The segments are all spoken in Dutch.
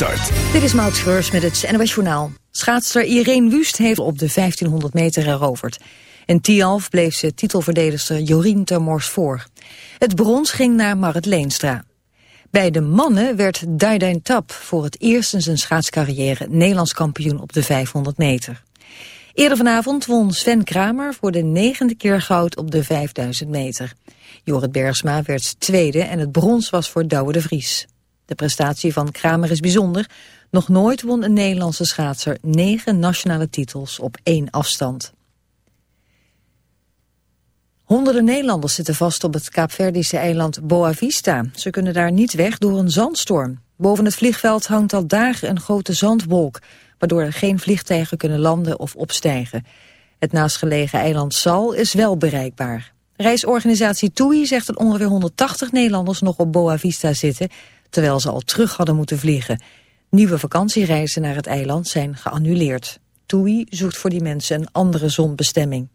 Start. Dit is Maud Schreurs met het NOS Journaal. Schaatster Irene Wust heeft op de 1500 meter heroverd. In Tialf bleef ze titelverdedigster Jorien Termors voor. Het brons ging naar Marit Leenstra. Bij de mannen werd Daidain Tap voor het eerst in zijn schaatscarrière Nederlands kampioen op de 500 meter. Eerder vanavond won Sven Kramer voor de negende keer goud op de 5000 meter. Jorrit Bergsma werd tweede en het brons was voor Douwe de Vries. De prestatie van Kramer is bijzonder. Nog nooit won een Nederlandse schaatser negen nationale titels op één afstand. Honderden Nederlanders zitten vast op het Kaapverdische eiland Boa Vista. Ze kunnen daar niet weg door een zandstorm. Boven het vliegveld hangt al dagen een grote zandwolk... waardoor er geen vliegtuigen kunnen landen of opstijgen. Het naastgelegen eiland Sal is wel bereikbaar. Reisorganisatie TUI zegt dat ongeveer 180 Nederlanders nog op Boa Vista zitten terwijl ze al terug hadden moeten vliegen. Nieuwe vakantiereizen naar het eiland zijn geannuleerd. TUI zoekt voor die mensen een andere zonbestemming.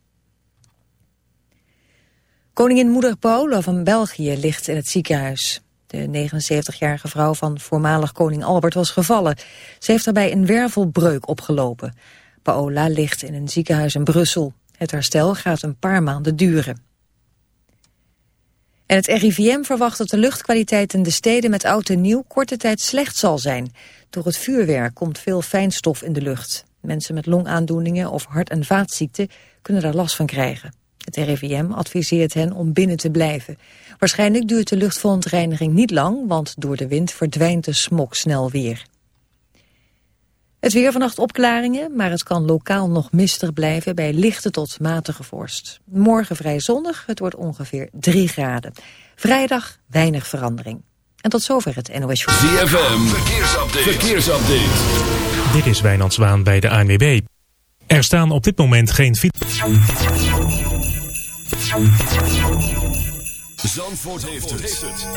Koningin moeder Paula van België ligt in het ziekenhuis. De 79-jarige vrouw van voormalig koning Albert was gevallen. Ze heeft daarbij een wervelbreuk opgelopen. Paola ligt in een ziekenhuis in Brussel. Het herstel gaat een paar maanden duren. En het RIVM verwacht dat de luchtkwaliteit in de steden met oud en nieuw korte tijd slecht zal zijn. Door het vuurwerk komt veel fijnstof in de lucht. Mensen met longaandoeningen of hart- en vaatziekten kunnen daar last van krijgen. Het RIVM adviseert hen om binnen te blijven. Waarschijnlijk duurt de luchtverontreiniging niet lang, want door de wind verdwijnt de smok snel weer. Het weer vannacht opklaringen, maar het kan lokaal nog mistig blijven bij lichte tot matige vorst. Morgen vrij zonnig, het wordt ongeveer 3 graden. Vrijdag weinig verandering. En tot zover het NOS Show. ZFM, verkeersupdate. verkeersupdate. Dit is Wijnand Zwaan bij de ANWB. Er staan op dit moment geen fiets. Zandvoort, heeft, het.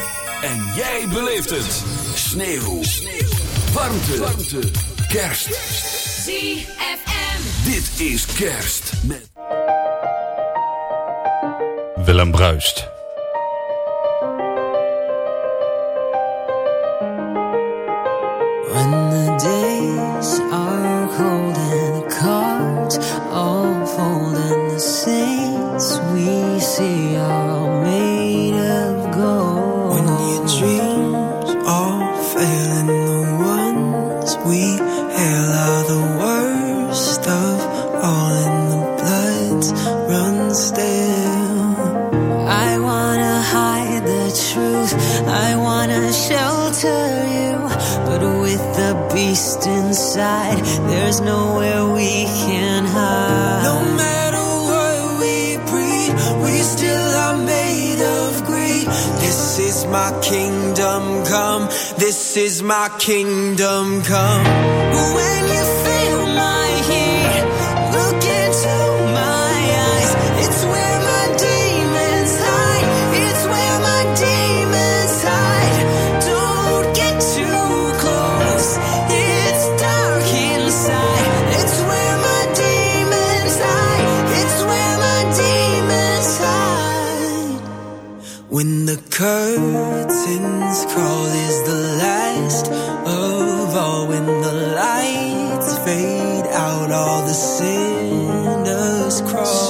En jij beleeft het. Sneeuw. Sneeuw. Warmte. Warmte. Kerst. ZFM. Dit is kerst met... Willem Bruist. When the days are cold and the cards all fold and the saints we see are there's nowhere we can hide. No matter what we breed, we still are made of greed. This is my kingdom come. This is my kingdom come. When you When the curtains crawl is the last of all. When the lights fade out, all the sinners crawl.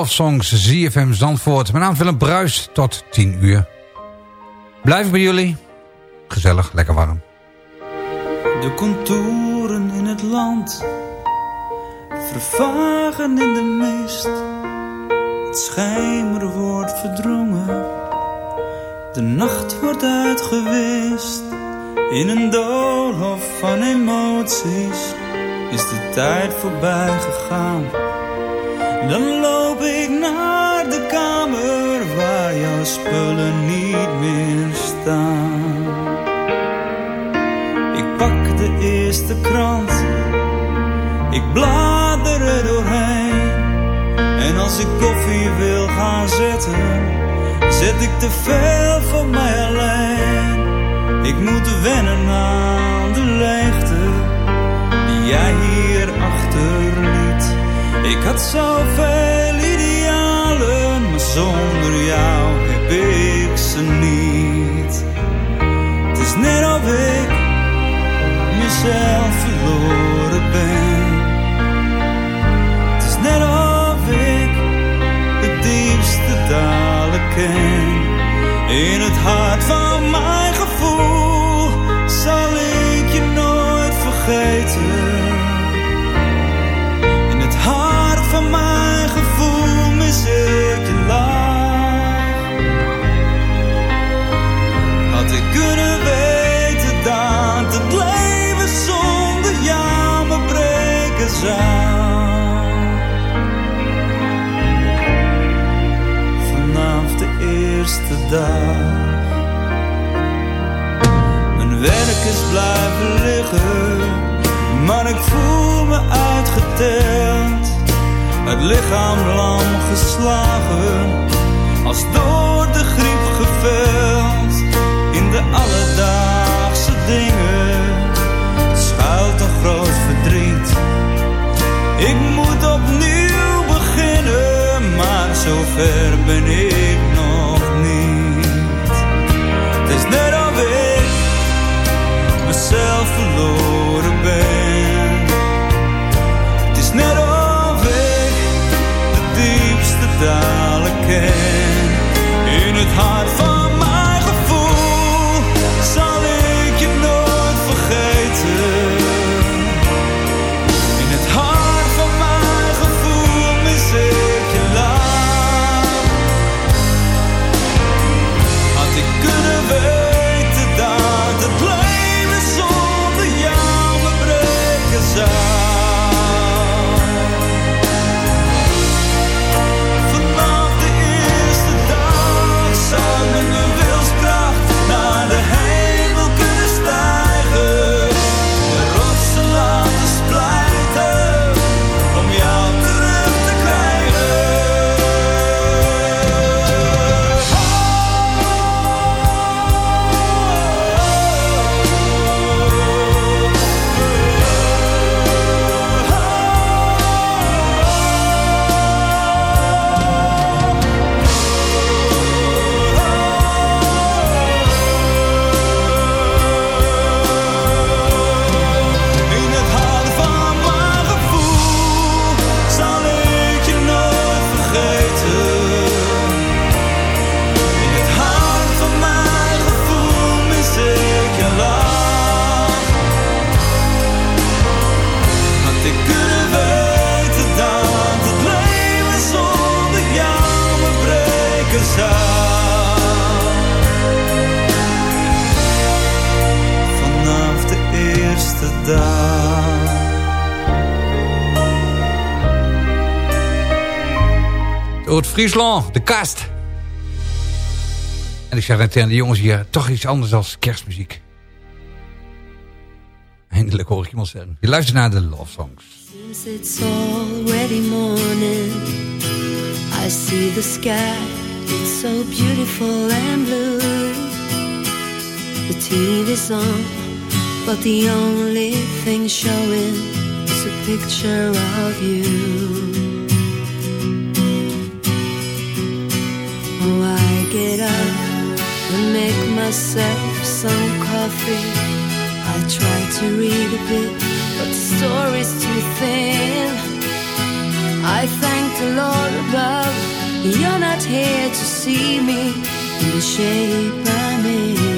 Love Songs ZFM Zandvoort. Mijn naam is Willem Bruis. Tot 10 uur. Blijf bij jullie. Gezellig, lekker warm. De contouren in het land vervagen in de mist. Het schijmer wordt verdrongen, de nacht wordt uitgewist. In een doolhof van emoties is de tijd voorbij gegaan. Dan ik naar de kamer waar jouw spullen niet meer staan. Ik pak de eerste krant, ik blader er doorheen. En als ik koffie wil gaan zetten, zet ik te veel voor mij alleen. Ik moet wennen aan de leegte die jij hier achterliet. Ik had zoveel idealen, maar zonder jou heb ik ze niet. Het is net of ik mezelf verloren ben. Het is net of ik de diepste dalen ken. In het hart van Mijn werk is blijven liggen, maar ik voel me uitgeteld. Het lichaam lam geslagen, als door de griep geveld. In de alledaagse dingen schuilt een groot verdriet. Ik moet opnieuw beginnen, maar zover Oud-Friesland, de kast. En ik zeg net tegen de jongens hier, toch iets anders dan kerstmuziek. eindelijk hoor ik iemand zeggen. Je luistert naar de Love Songs. Seems it's already morning. I see the sky, it's so beautiful and blue. The TV's on, but the only thing showing is a picture of you. And make myself some coffee. I try to read a bit, but the story's too thin. I thank the Lord above, you're not here to see me in the shape I'm in.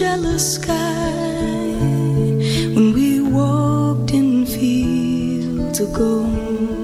jealous sky when we walked in fields of gold.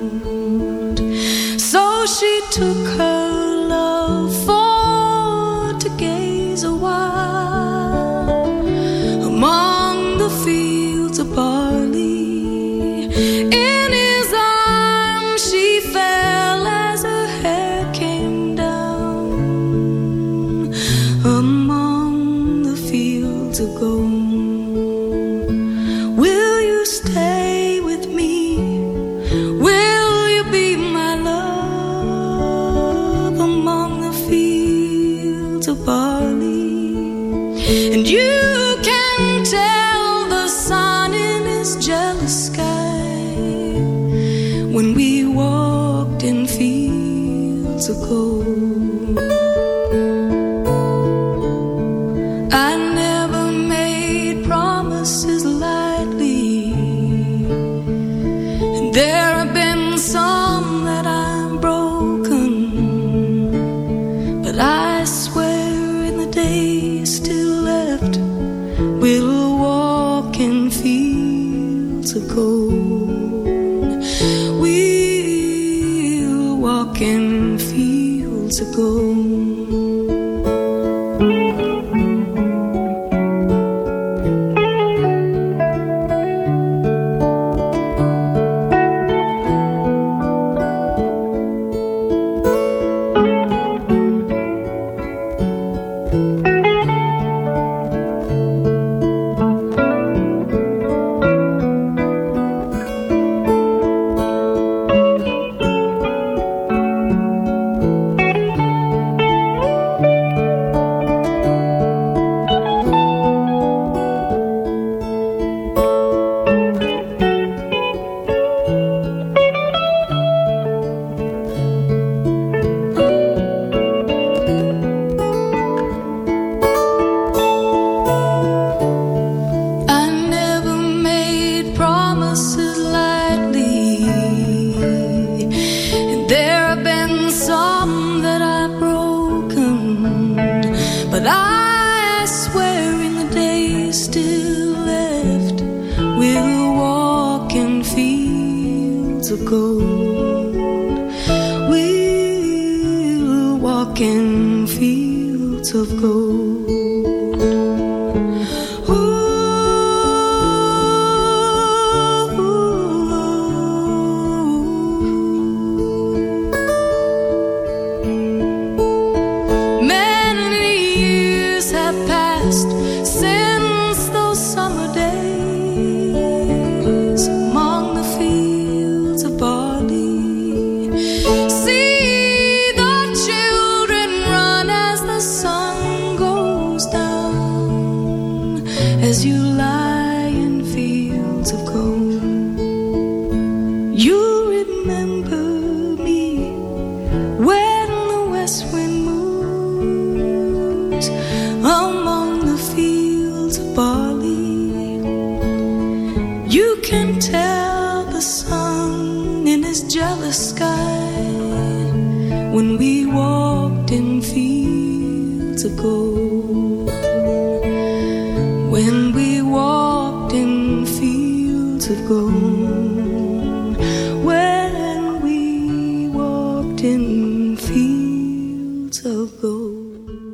when we walked in fields of gold.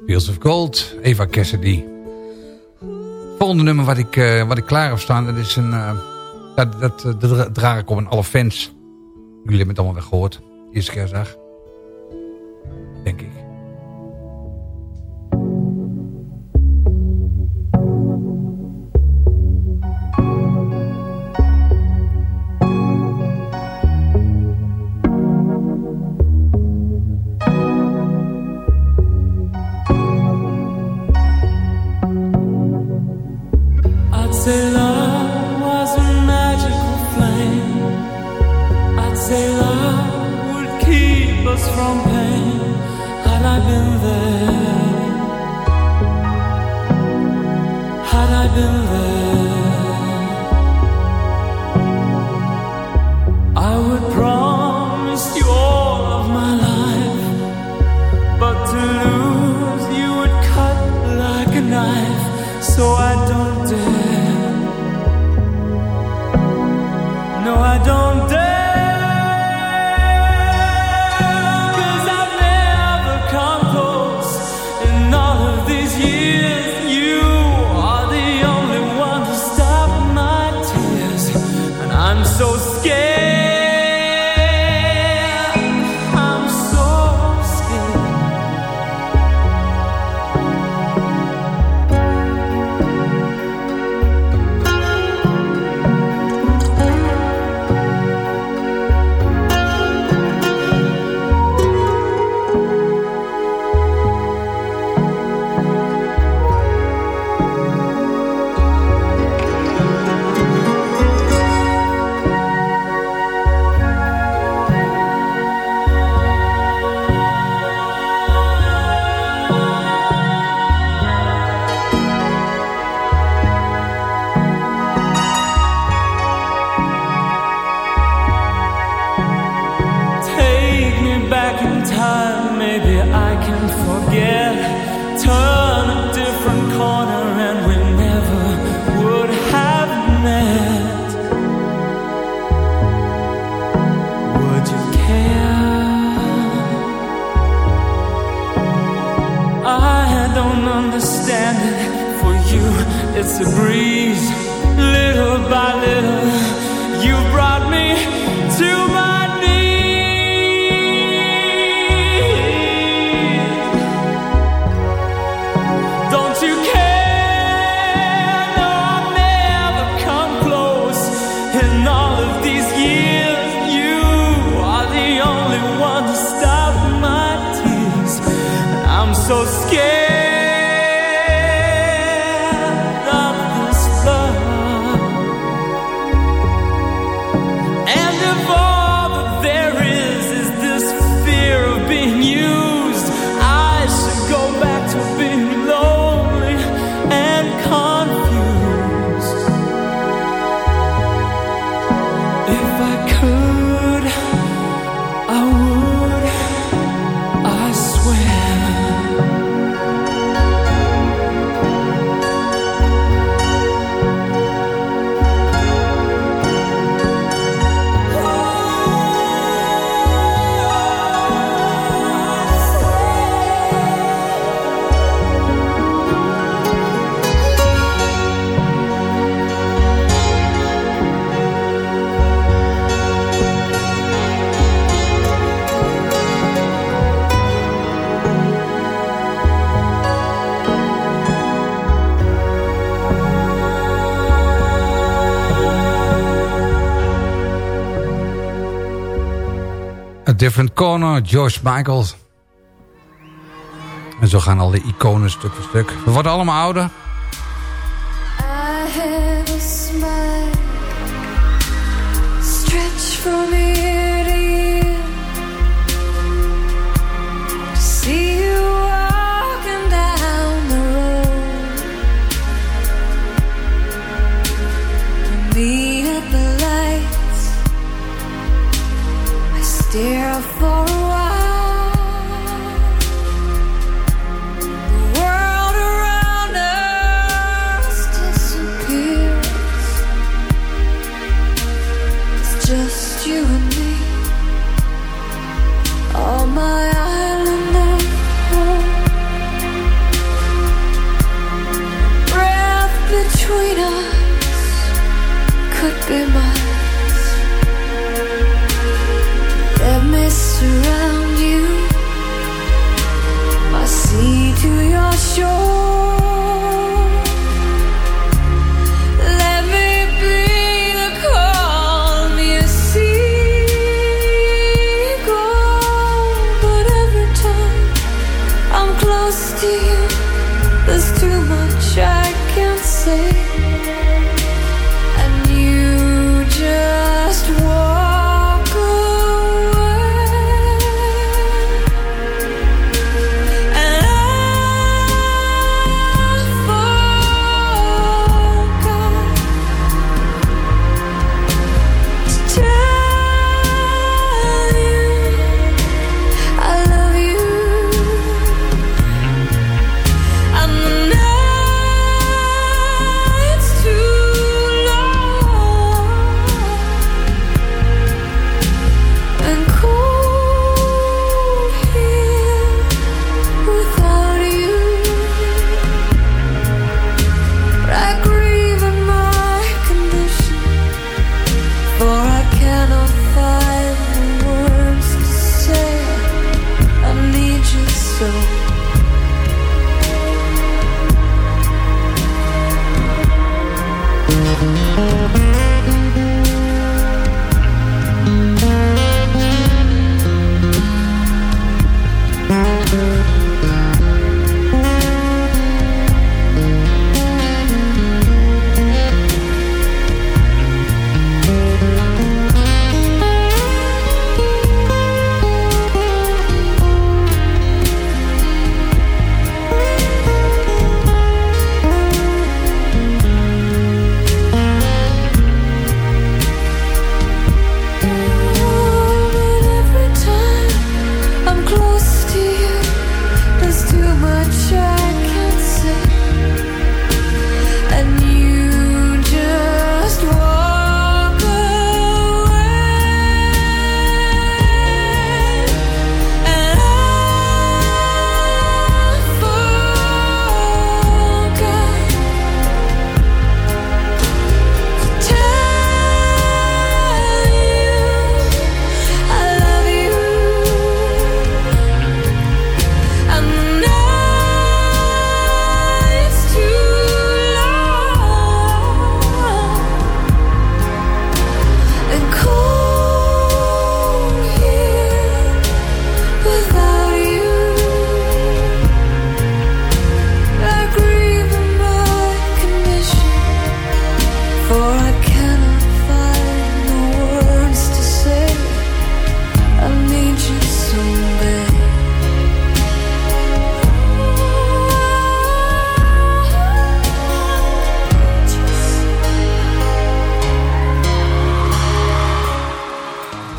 Fields of Gold, Eva Cassidy. Het volgende nummer wat ik, eh, wat ik klaar heb staan, dat is een. Eh, dat, dat, eh, dat, draag ik op aan alle fans. Jullie hebben het allemaal wel gehoord. Eerste kerstdag. Denk ik. Different Corner, George Michaels. En zo gaan al die iconen stuk voor stuk. We worden allemaal ouder.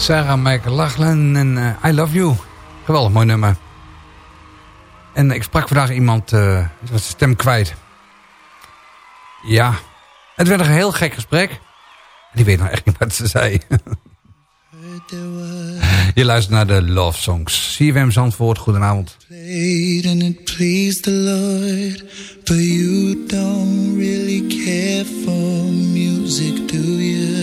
Sarah Michael Lachlan en eh, I Love You. Geweldig mooi nummer. En ik sprak vandaag iemand, uh, was zijn stem kwijt. Ja, het werd een heel gek gesprek. Die weet nou echt niet wat ze zei. Je luistert naar de Love Songs. CFM Zandvoort, goedenavond. Played and it pleased the Lord, but you don't really care for music, do you?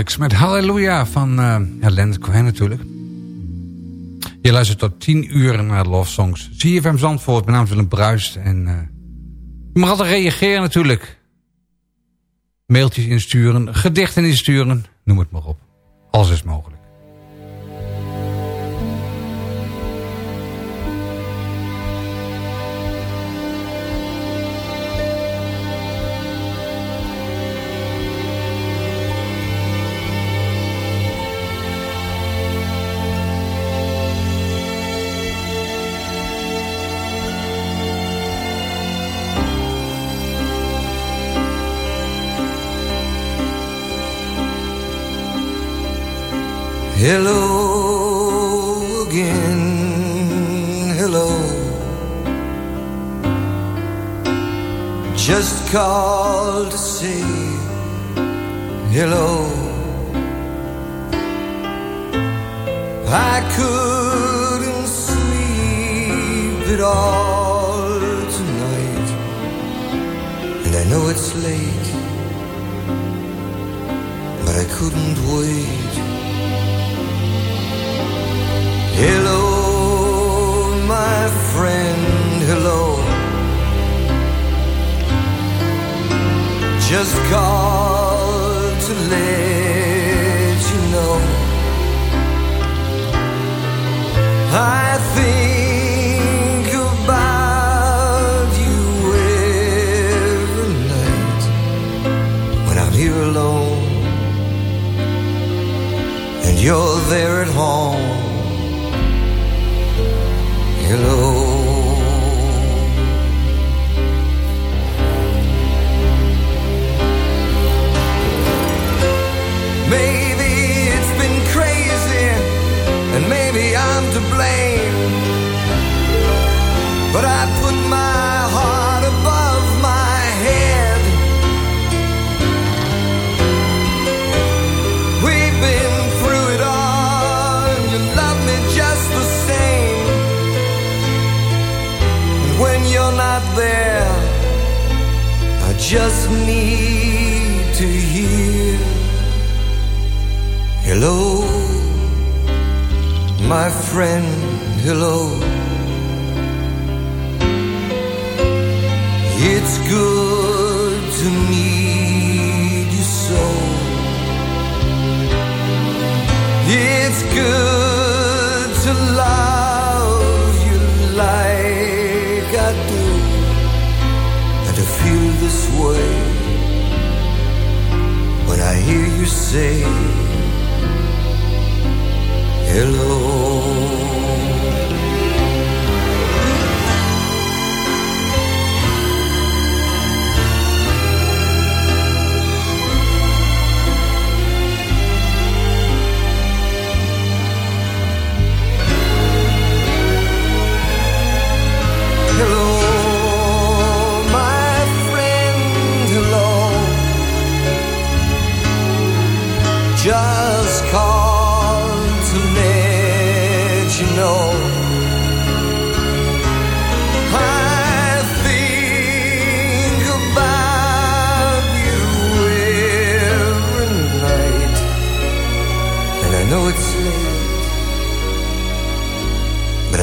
Met Halleluja van uh, ja, Leonard Cohen natuurlijk. Je luistert tot 10 uur naar Love Songs. CFM Zandvoort, mijn naam is Willem Bruist. En uh, je mag altijd reageren natuurlijk. Mailtjes insturen, gedichten insturen, noem het maar op. Alles is mogelijk. Hello again, hello. Just called to say hello.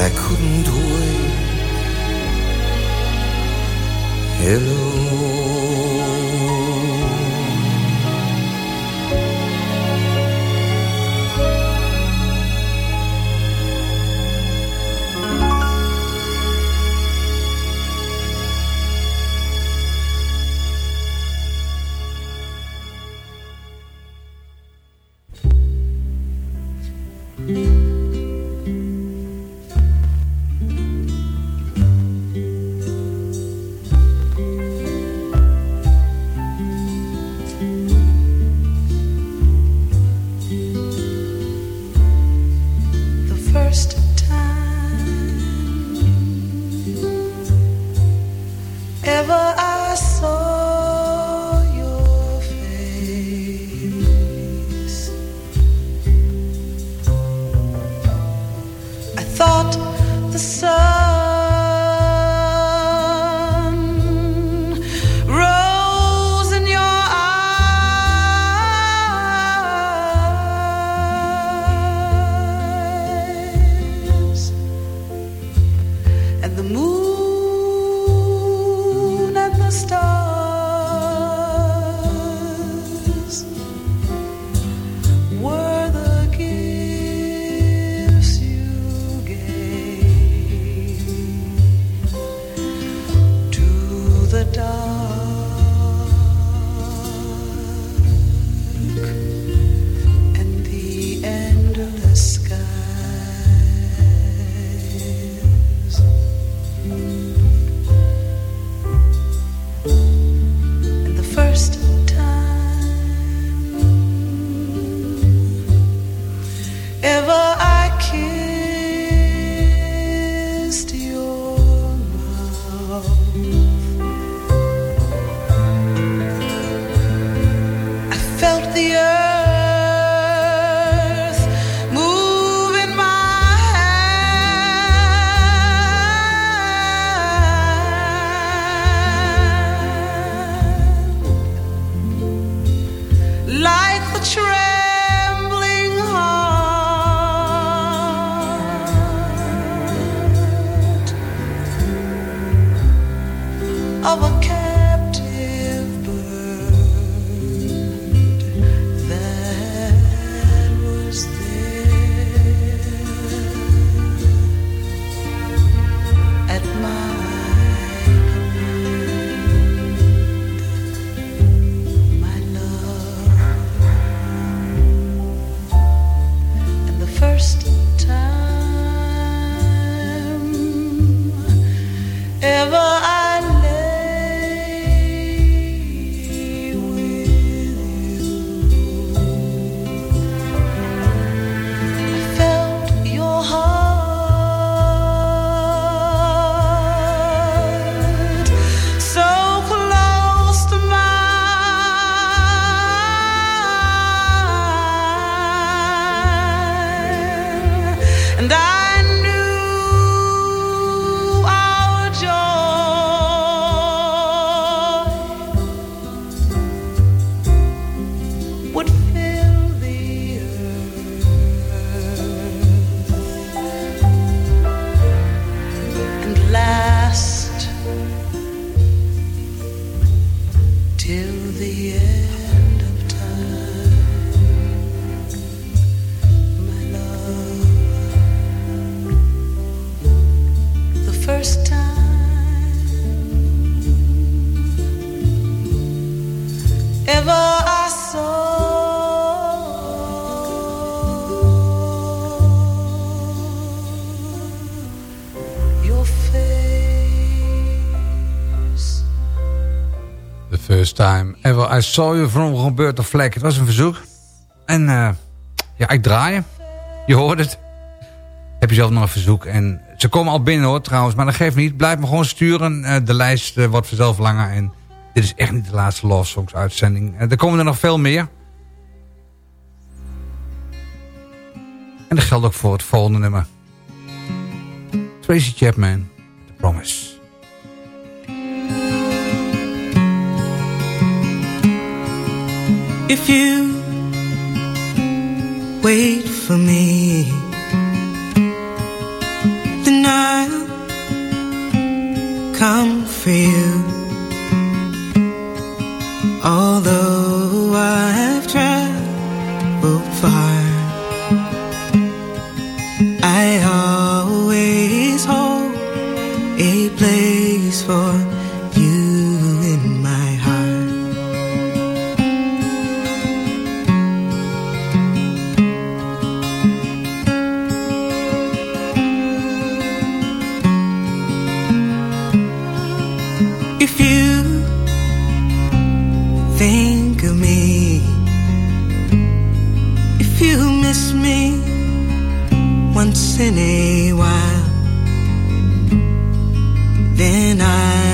I couldn't wait. Hello. I saw you from Roberta Fleck. Het was een verzoek. En eh, ja, ik draai. Je hoort het. Heb je zelf nog een verzoek. En ze komen al binnen hoor trouwens. Maar dat geeft niet. Blijf me gewoon sturen. Eh, de lijst eh, wordt vanzelf langer. En dit is echt niet de laatste Love Songs uitzending. Er komen er nog veel meer. En dat geldt ook voor het volgende nummer. Tracy Chapman, The Promise. If you wait for me, then I'll come for you. Although I've traveled far, I always hold a place for think of me, if you miss me once in a while, then I'll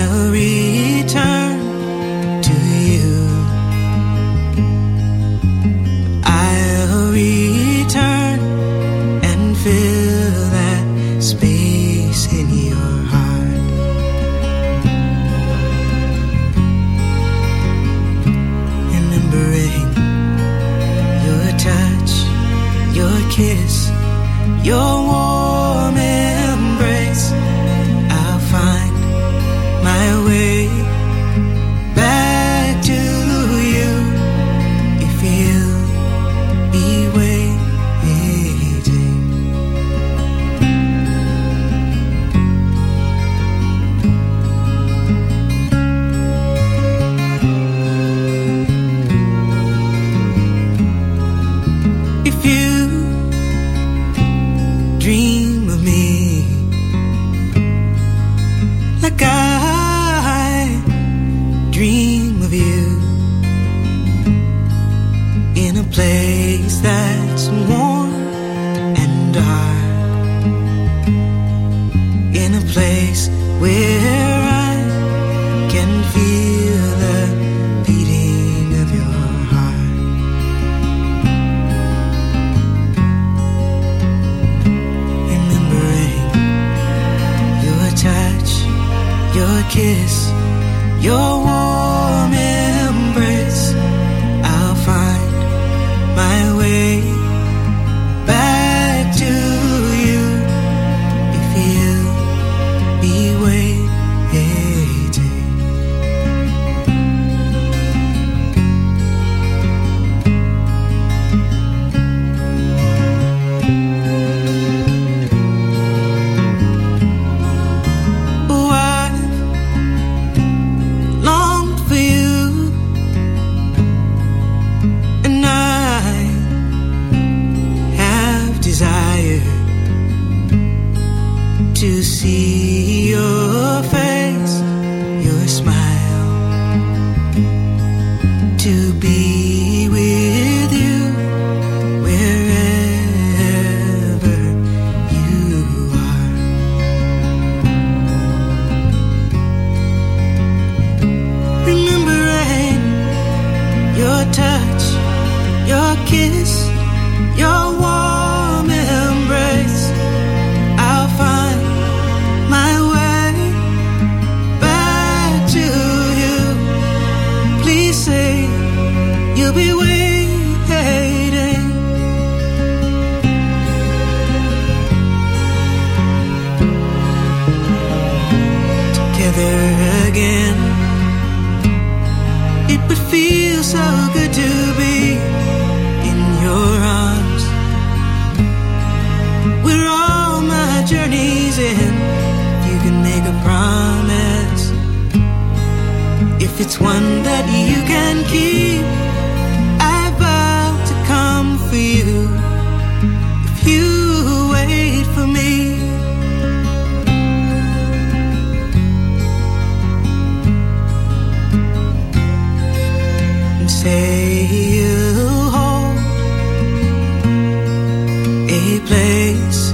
a place.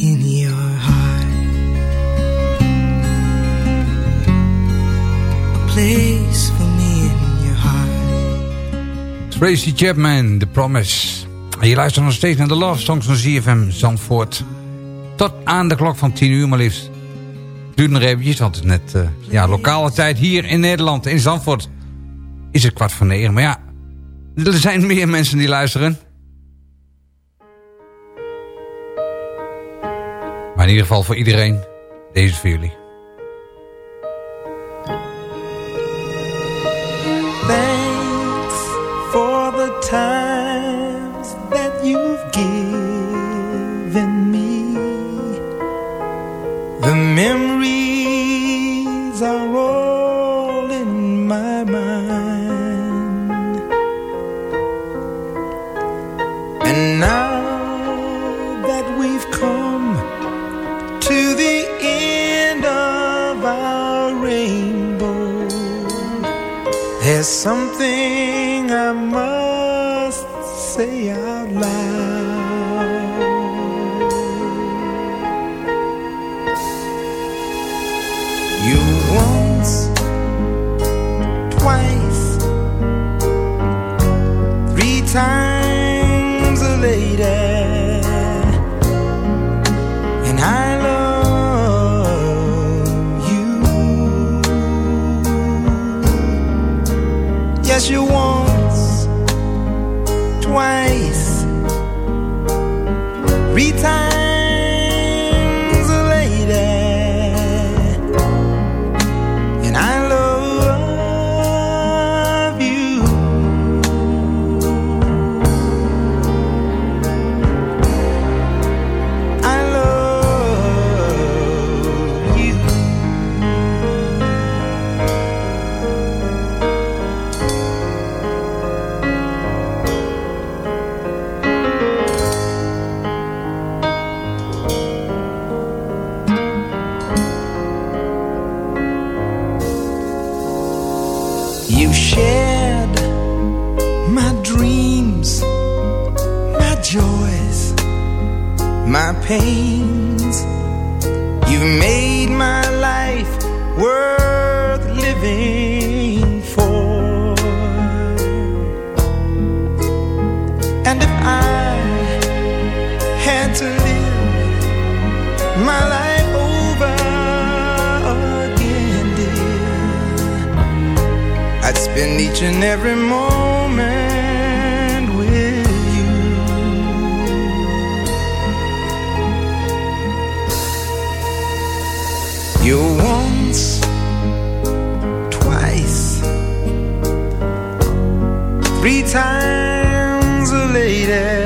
In in heart. Tracy Chapman, The Promise. En je luistert nog steeds naar de Love Songs van ZFM Zandvoort. Tot aan de klok van 10 uur maar liefst. Duurt nog eventjes, want het is net eh, ja, lokale tijd hier in Nederland, in Zandvoort. Is het kwart voor negen, maar ja, er zijn meer mensen die luisteren. Maar in ieder geval voor iedereen, deze voor jullie. Something Yes, you once, twice, three times pains. You've made my life worth living for. And if I had to live my life over again, dear, I'd spend each and every morning You're once, twice, three times a lady.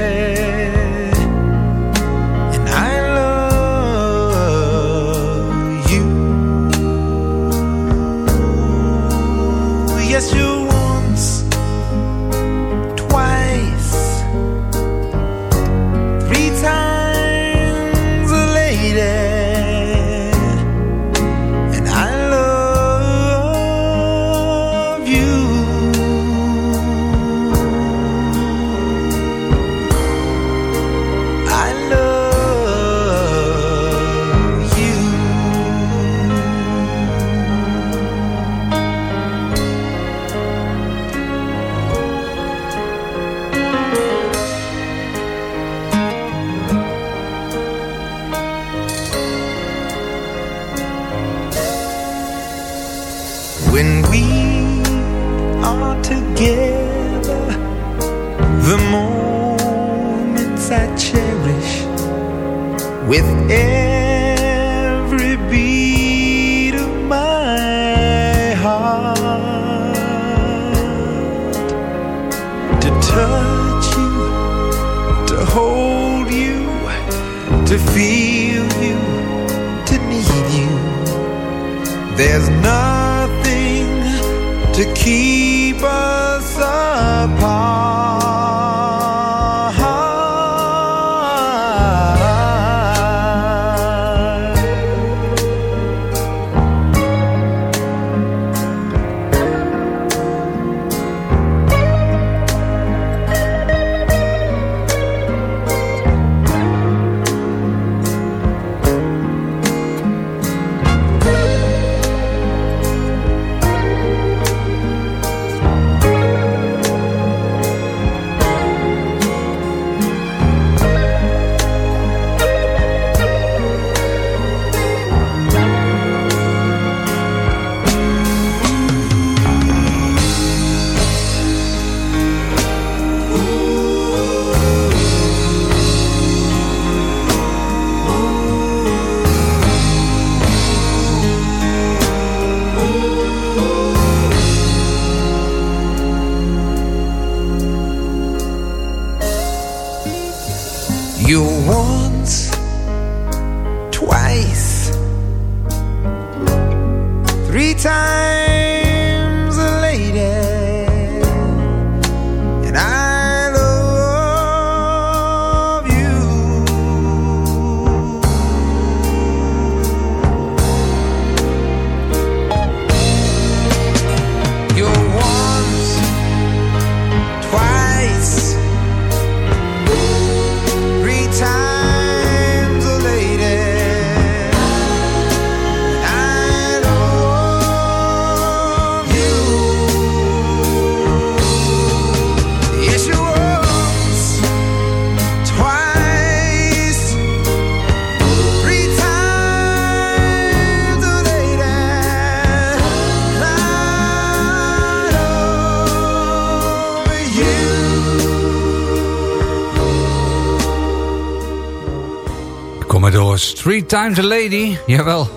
Three Times a Lady. Jawel.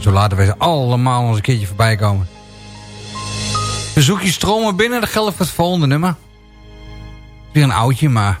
Zo laten wij ze allemaal eens een keertje voorbij komen. Bezoekjes stromen binnen, dat geldt voor het volgende nummer. Weer een oudje, maar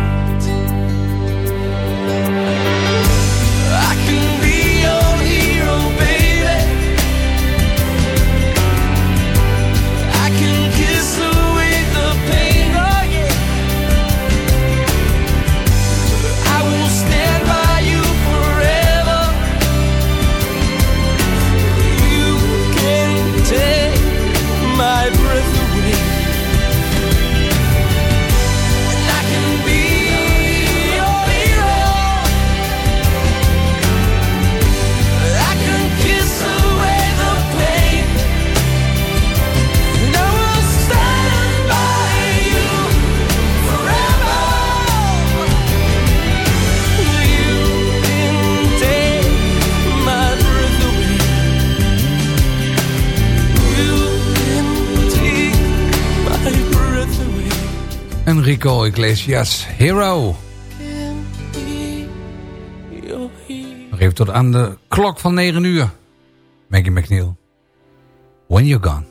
Enrico Iglesias, Hero. Nog even tot aan de klok van 9 uur. Maggie McNeil. When You're Gone.